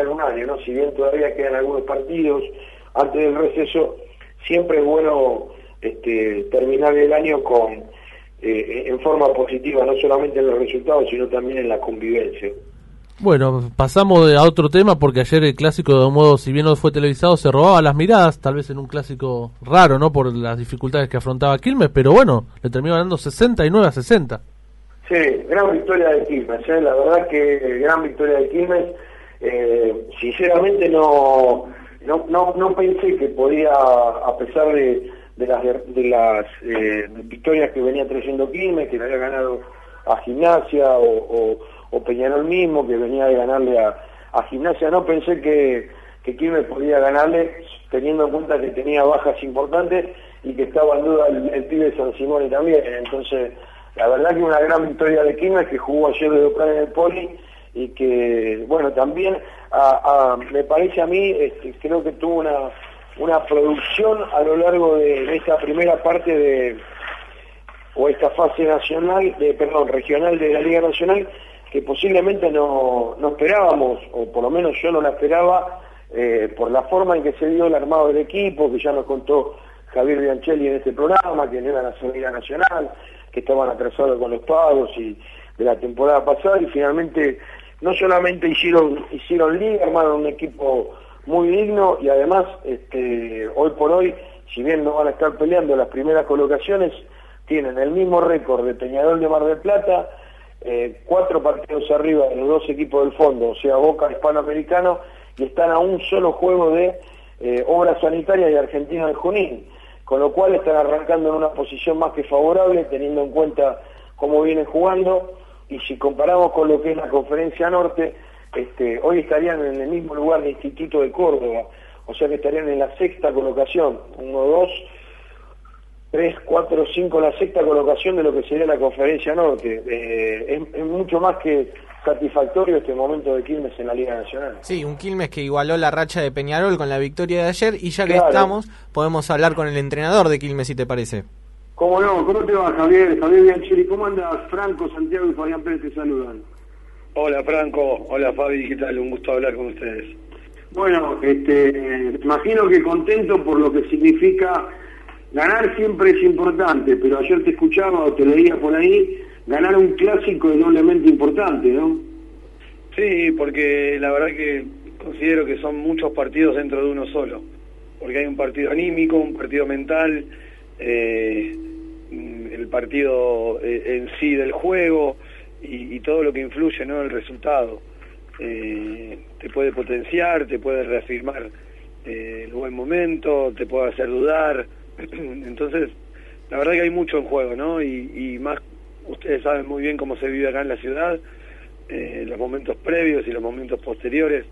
terminar un año, ¿no? Si bien todavía quedan algunos partidos antes del receso, siempre es bueno este, terminar el año con eh, en forma positiva, no solamente en los resultados, sino también en la convivencia. Bueno, pasamos a otro tema porque ayer el clásico, de modo, si bien no fue televisado, se robaba las miradas, tal vez en un clásico raro, ¿no? Por las dificultades que afrontaba Quilmes, pero bueno, le terminó ganando 69 a 60. Sí, gran victoria de Quilmes, ¿eh? la verdad que gran victoria de Quilmes. Eh, sinceramente no, no, no, no pensé que podía, a pesar de, de las, de las eh, victorias que venía trayendo Quilmes, que le había ganado a Gimnasia o o Peñarol mismo, que venía de ganarle a, Gimnasia. No pensé que, que Quilmes podía ganarle, teniendo en cuenta que tenía bajas importantes y que estaba en duda el, pibe San Simón también. Entonces, la verdad que una gran victoria de Quilmes, que jugó ayer de local en el Poli y que, bueno, también me parece a mí, este, creo que tuvo una, una producción a lo largo de esta primera parte de o esta fase nacional, de, perdón, regional de la Liga Nacional, que posiblemente no, no esperábamos, o por lo menos yo no la esperaba, eh, por la forma en que se dio el armado del equipo, que ya nos contó Javier Bianchelli en este programa, que no era la seguridad nacional, que estaban atrasados con los pagos y de la temporada pasada, y finalmente no solamente hicieron, hicieron liga, armaron un equipo muy digno, y además, este, hoy por hoy, si bien no van a estar peleando las primeras colocaciones, tienen el mismo récord de Peñarol de Mar del Plata, eh, cuatro partidos arriba de los dos equipos del fondo, o sea, Boca Hispanoamericano, y están a un solo juego de eh, obras sanitarias de Argentina de Junín, con lo cual están arrancando en una posición más que favorable, teniendo en cuenta cómo vienen jugando, y si comparamos con lo que es la Conferencia Norte, este, hoy estarían en el mismo lugar de Instituto de Córdoba, o sea que estarían en la sexta colocación, uno, dos, 3, 4, 5 la sexta colocación de lo que sería la conferencia norte. Eh, es, mucho más que satisfactorio este momento de Quilmes en la Liga Nacional. Sí, un Quilmes que igualó la racha de Peñarol con la victoria de ayer y ya que estamos, podemos hablar con el entrenador de Quilmes, si te parece. ¿Cómo no? ¿Cómo te va, Javier? Javier Biancheri, ¿cómo andas? Franco, Santiago y Fabián Pérez te saludan. Hola, Franco. Hola, Fabi. ¿Qué tal? Un gusto hablar con ustedes. Bueno, este, imagino que contento por lo que significa Ganar siempre es importante, pero ayer te escuchaba o te leía por ahí, ganar un clásico es doblemente importante, ¿no? Sí, porque la verdad que considero que son muchos partidos dentro de uno solo, porque hay un partido anímico, un partido mental, eh, el partido eh, en sí del juego y, todo lo que influye ¿no? el resultado. Eh, te puede potenciar, te puede reafirmar el buen momento, te puede hacer dudar. Entonces, la verdad que hay mucho en juego, ¿no? Y, más, ustedes saben muy bien cómo se vive acá en la ciudad, eh, los momentos previos y los momentos posteriores,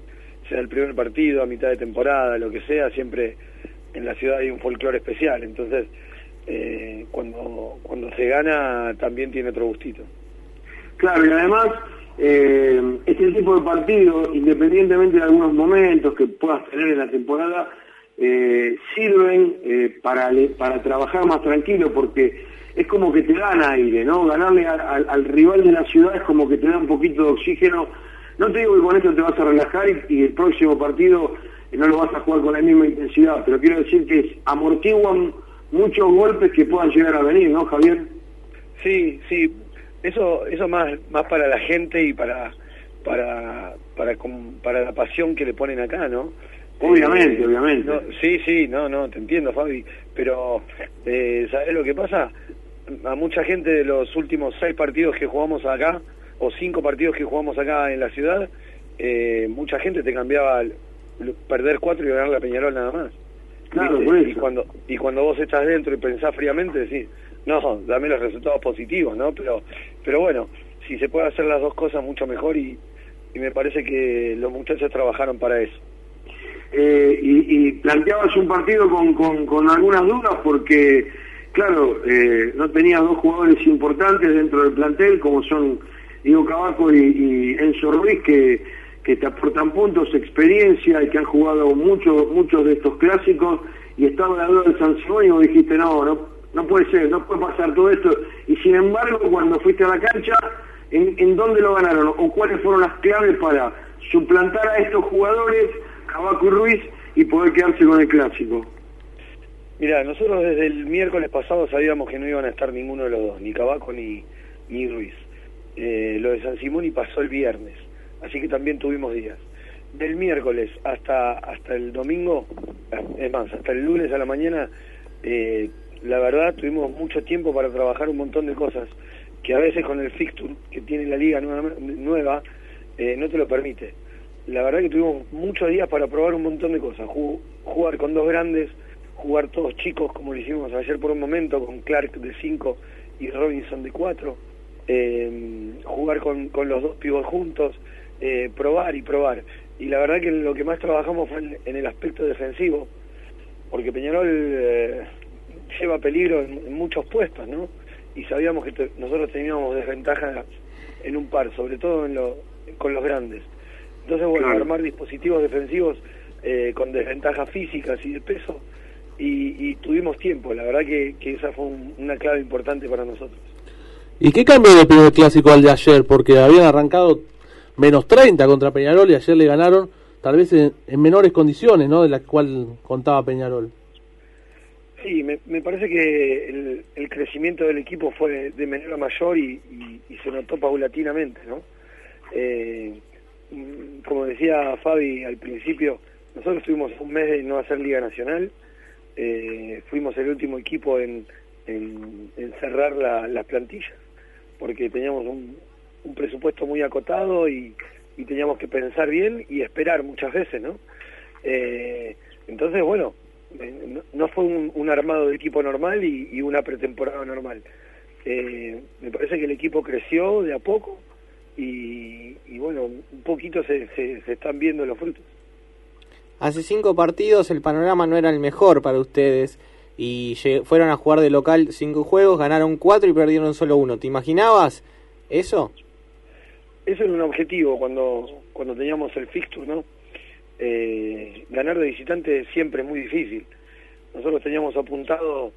sea el primer partido, a mitad de temporada, lo que sea, siempre en la ciudad hay un folclore especial. Entonces, eh, cuando, cuando se gana también tiene otro gustito. Claro, y además, eh, este tipo de partido, independientemente de algunos momentos que puedas tener en la temporada, eh, sirven eh, para, para trabajar más tranquilo porque es como que te dan aire, ¿no? Ganarle al rival de la ciudad es como que te da un poquito de oxígeno. No te digo que con esto te vas a relajar y, el próximo partido no lo vas a jugar con la misma intensidad, pero quiero decir que amortiguan muchos golpes que puedan llegar a venir, ¿no, Javier? Sí, sí, eso, eso más, más para la gente y para, para, para, para la pasión que le ponen acá, ¿no? Obviamente, obviamente. sí, sí, no, no, te entiendo, Fabi, pero eh, ¿sabes lo que pasa? A mucha gente de los últimos seis partidos que jugamos acá, o cinco partidos que jugamos acá en la ciudad, eh, mucha gente te cambiaba perder cuatro y ganar la Peñarol nada más. Claro, Y cuando, y cuando vos estás dentro y pensás fríamente, decís, no, dame los resultados positivos, ¿no? Pero, pero bueno, si se puede hacer las dos cosas, mucho mejor y, y me parece que los muchachos trabajaron para eso. Eh, y, planteabas un partido con, con, algunas dudas porque, claro, eh, no tenías dos jugadores importantes dentro del plantel como son Diego Cabaco y, Enzo Ruiz que, que te aportan puntos, experiencia y que han jugado muchos muchos de estos clásicos y estaba la duda del San Simón y vos dijiste no, no, no puede ser, no puede pasar todo esto y sin embargo cuando fuiste a la cancha, ¿en, dónde lo ganaron o cuáles fueron las claves para suplantar a estos jugadores, Cabaco y Ruiz, y poder quedarse con el clásico. Mira, nosotros desde el miércoles pasado sabíamos que no iban a estar ninguno de los dos, ni Cabaco ni, ni Ruiz. Eh, lo de San Simón y pasó el viernes, así que también tuvimos días. Del miércoles hasta hasta el domingo, es más, hasta el lunes a la mañana, eh, la verdad tuvimos mucho tiempo para trabajar un montón de cosas que a veces con el fixture que tiene la liga nueva, eh, no te lo permite. La verdad que tuvimos muchos días para probar un montón de cosas, jugar con dos grandes, jugar todos chicos como lo hicimos ayer por un momento con Clark de 5 y Robinson de 4, eh, jugar con, con, los dos pibos juntos, eh, probar y probar. Y la verdad que lo que más trabajamos fue en, el aspecto defensivo, porque Peñarol eh, lleva peligro en, muchos puestos, ¿no? Y sabíamos que nosotros teníamos desventaja en un par, sobre todo en lo, con los grandes. Entonces, bueno, armar dispositivos defensivos con desventajas físicas y de peso y, tuvimos tiempo. La verdad que, esa fue una clave importante para nosotros. ¿Y qué cambió del primer clásico al de ayer? Porque habían arrancado menos 30 contra Peñarol y ayer le ganaron tal vez en, menores condiciones, ¿no? De las cual contaba Peñarol. Sí, me, parece que el, crecimiento del equipo fue de menor a mayor y, se notó paulatinamente, ¿no? Eh, como decía Fabi al principio, nosotros tuvimos un mes de no hacer Liga Nacional, eh, fuimos el último equipo en, en, cerrar las plantillas, porque teníamos un, presupuesto muy acotado y, teníamos que pensar bien y esperar muchas veces, ¿no? Eh, entonces, bueno, eh, no, fue un, armado de equipo normal y, una pretemporada normal. me parece que el equipo creció de a poco y, bueno, un poquito se, se están viendo los frutos. Hace cinco partidos el panorama no era el mejor para ustedes y fueron a jugar de local cinco juegos, ganaron cuatro y perdieron solo uno. ¿Te imaginabas eso? Eso era un objetivo cuando, cuando teníamos el fixture, ¿no? Eh, ganar de visitante siempre es muy difícil. Nosotros teníamos apuntado,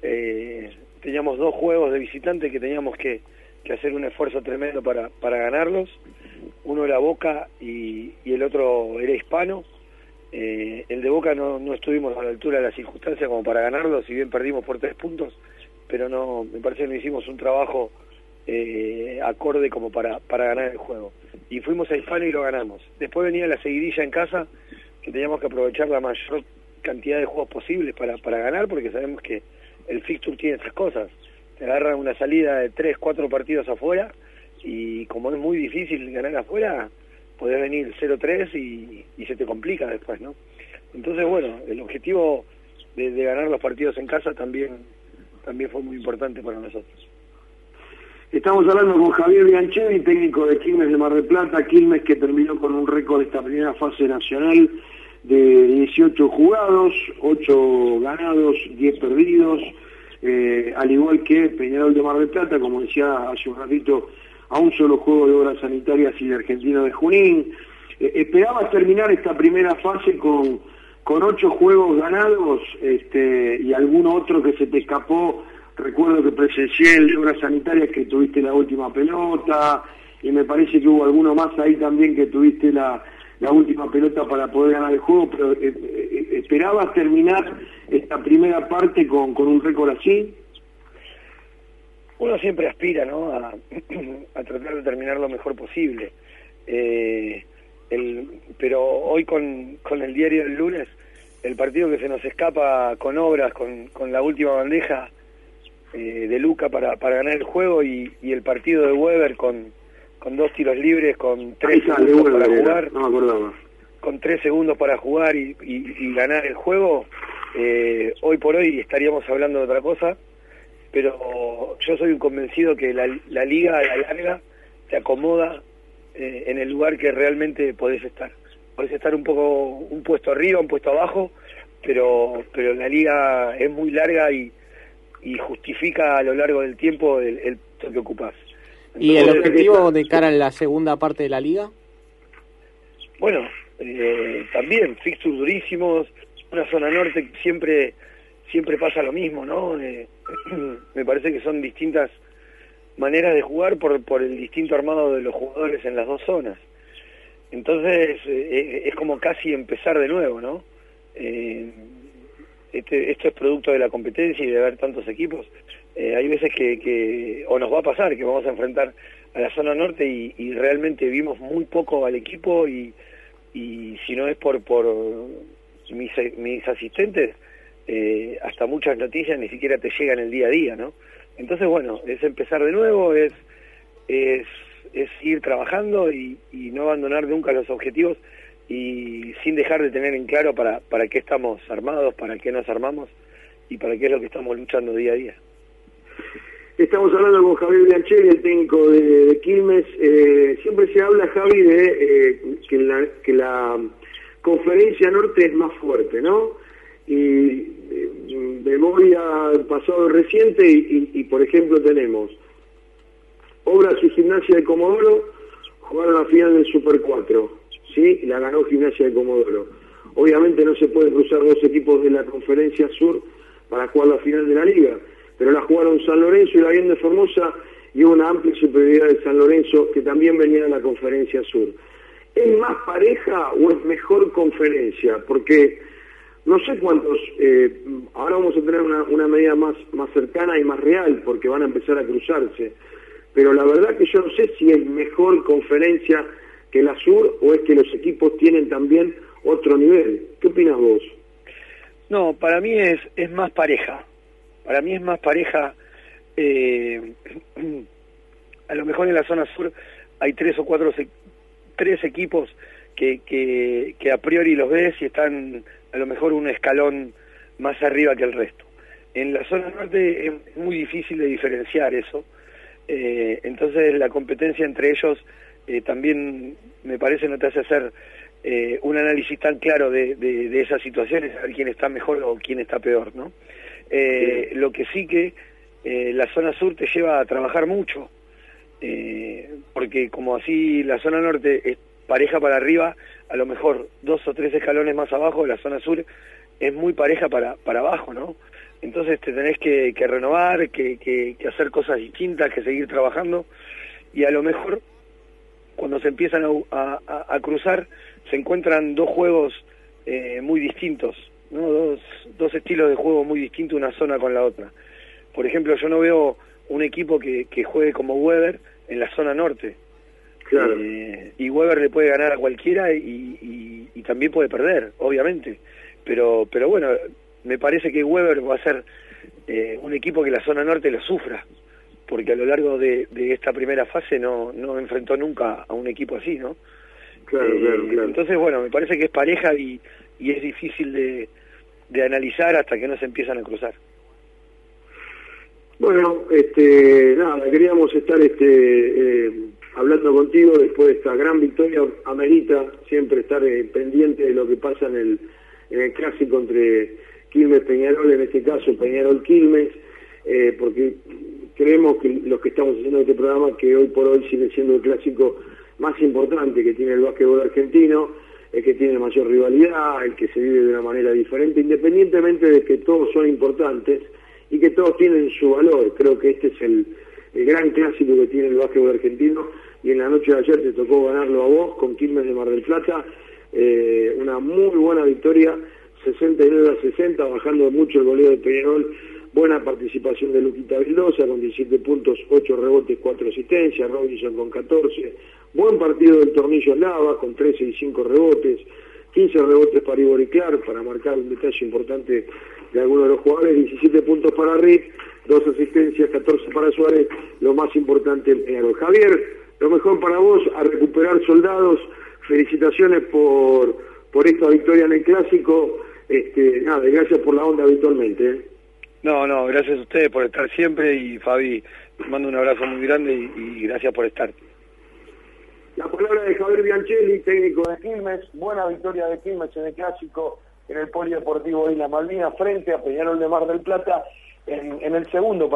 eh, teníamos dos juegos de visitante que teníamos que, que hacer un esfuerzo tremendo para, para ganarlos. Uno era Boca y, el otro era Hispano eh, el de Boca no, no estuvimos a la altura de las circunstancias como para ganarlo, si bien perdimos por tres puntos, pero no me parece que no hicimos un trabajo eh, acorde como para, para ganar el juego. Y fuimos a Hispano y lo ganamos. Después venía la seguidilla en casa, que teníamos que aprovechar la mayor cantidad de juegos posibles para, para ganar, porque sabemos que el fixture tiene esas cosas. Te agarran una salida de tres, cuatro partidos afuera, y como es muy difícil ganar afuera, podés venir 0-3 y, y, se te complica después, ¿no? Entonces, bueno, el objetivo de, ganar los partidos en casa también, también fue muy importante para nosotros. Estamos hablando con Javier Bianchevi, técnico de Quilmes de Mar del Plata, Quilmes que terminó con un récord esta primera fase nacional de 18 jugados, 8 ganados, 10 perdidos, eh, al igual que Peñarol de Mar del Plata, como decía hace un ratito a un solo juego de obras sanitarias y de Argentino de Junín. Eh, esperaba terminar esta primera fase con, con ocho juegos ganados este, y algún otro que se te escapó. Recuerdo que presencié el de obras sanitarias que tuviste la última pelota y me parece que hubo alguno más ahí también que tuviste la, la última pelota para poder ganar el juego, pero eh, eh, ¿esperabas terminar esta primera parte con, con un récord así? uno siempre aspira ¿no? a, tratar de terminar lo mejor posible. Eh, el, pero hoy con, con el diario del lunes, el partido que se nos escapa con obras, con, con la última bandeja eh, de Luca para, para ganar el juego y, y el partido de Weber con, con dos tiros libres, con tres segundos para jugar, con tres segundos para jugar y, y, ganar el juego, eh, hoy por hoy estaríamos hablando de otra cosa pero yo soy un convencido que la, liga a la larga te acomoda eh, en el lugar que realmente podés estar. Podés estar un poco, un puesto arriba, un puesto abajo, pero, pero la liga es muy larga y, y justifica a lo largo del tiempo el, el puesto que ocupás. ¿Y el objetivo de cara a la segunda parte de la liga? Bueno, eh, también fixtures durísimos, una zona norte siempre siempre pasa lo mismo, ¿no? Eh, me parece que son distintas maneras de jugar por, por el distinto armado de los jugadores en las dos zonas. Entonces eh, es como casi empezar de nuevo, ¿no? Eh, este, esto es producto de la competencia y de ver tantos equipos. Eh, hay veces que, que, o nos va a pasar, que vamos a enfrentar a la zona norte y, realmente vimos muy poco al equipo y, si no es por, por mis, asistentes, eh, hasta muchas noticias ni siquiera te llegan el día a día, ¿no? Entonces, bueno, es empezar de nuevo, es, es, es ir trabajando y no abandonar nunca los objetivos y sin dejar de tener en claro para, para qué estamos armados, para qué nos armamos y para qué es lo que estamos luchando día a día. Estamos hablando con Javier Bianchelli, el técnico de, Quilmes. Eh, siempre se habla, Javi, de eh, que, la, que la conferencia norte es más fuerte, ¿no? Y eh, memoria pasado reciente y, y, por ejemplo tenemos Obras y Gimnasia de Comodoro jugaron la final del Super 4 ¿sí? La ganó Gimnasia de Comodoro. Obviamente no se puede cruzar dos equipos de la Conferencia Sur para jugar la final de la Liga, pero la jugaron San Lorenzo y la Bien de Formosa y una amplia superioridad de San Lorenzo que también venía de la Conferencia Sur. ¿Es más pareja o es mejor conferencia? Porque no sé cuántos, eh, ahora vamos a tener una, una medida más, más cercana y más real porque van a empezar a cruzarse, pero la verdad que yo no sé si es mejor conferencia que la Sur o es que los equipos tienen también otro nivel? ¿Qué opinas vos? No, para mí es, es más pareja. Para mí es más pareja. Eh, a lo mejor en la zona sur hay tres o cuatro, tres equipos que, que, a priori los ves y están a lo mejor un escalón más arriba que el resto. En la zona norte es muy difícil de diferenciar eso. Eh, entonces la competencia entre ellos eh, también me parece no te hace hacer eh, un análisis tan claro de, de, esas situaciones, saber quién está mejor o quién está peor, ¿no? Eh, lo que sí que la zona sur te lleva a trabajar mucho, porque como así la zona norte es pareja para arriba, a lo mejor dos o tres escalones más abajo, la zona sur es muy pareja para, para abajo, ¿no? Entonces te tenés que, que renovar, que, que, que hacer cosas distintas, que seguir trabajando, y a lo mejor cuando se empiezan a, cruzar, se encuentran dos juegos eh, muy distintos, ¿no? dos, dos estilos de juego muy distintos una zona con la otra. Por ejemplo, yo no veo un equipo que, que juegue como Weber en la zona norte. Claro. Eh, y Weber le puede ganar a cualquiera y, y, también puede perder, obviamente. Pero, pero bueno, me parece que Weber va a ser eh, un equipo que la zona norte lo sufra porque a lo largo de, esta primera fase no, no enfrentó nunca a un equipo así, ¿no? Claro, claro, eh, claro. Entonces, bueno, me parece que es pareja y, y es difícil de, de analizar hasta que no se empiezan a cruzar. Bueno, este, nada, queríamos estar este, eh, hablando contigo después de esta gran victoria. Amerita siempre estar eh, pendiente de lo que pasa en el, en el clásico entre Quilmes Peñarol, en este caso Peñarol Quilmes, porque creemos que los que estamos haciendo este programa, que hoy por hoy sigue siendo el clásico más importante que tiene el básquetbol argentino, el que tiene mayor rivalidad, el que se vive de una manera diferente, independientemente de que todos son importantes y que todos tienen su valor. Creo que este es el, gran clásico que tiene el básquetbol argentino y en la noche de ayer te tocó ganarlo a vos con Quilmes de Mar del Plata, eh, una muy buena victoria, 69 a 60, bajando mucho el goleo de Peñarol Buena participación de Luquita Vildosa con 17 puntos, 8 rebotes, 4 asistencias, Robinson con 14. Buen partido del Tornillo Lava con 13 y 5 rebotes. 15 rebotes para Igor y Clark, para marcar un detalle importante de algunos de los jugadores, 17 puntos para Rick, 2 asistencias, 14 para Suárez, lo más importante en Javier, lo mejor para vos, a recuperar soldados, felicitaciones por, por esta victoria en el Clásico, este, nada, gracias por la onda habitualmente. ¿eh? No, no, gracias a ustedes por estar siempre y Fabi, mando un abrazo muy grande y, gracias por estar. La palabra de Javier Bianchelli, técnico de Quilmes, buena victoria de Quilmes en el clásico en el Polideportivo Isla Malvina frente a Peñarol de Mar del Plata en, en el segundo partido.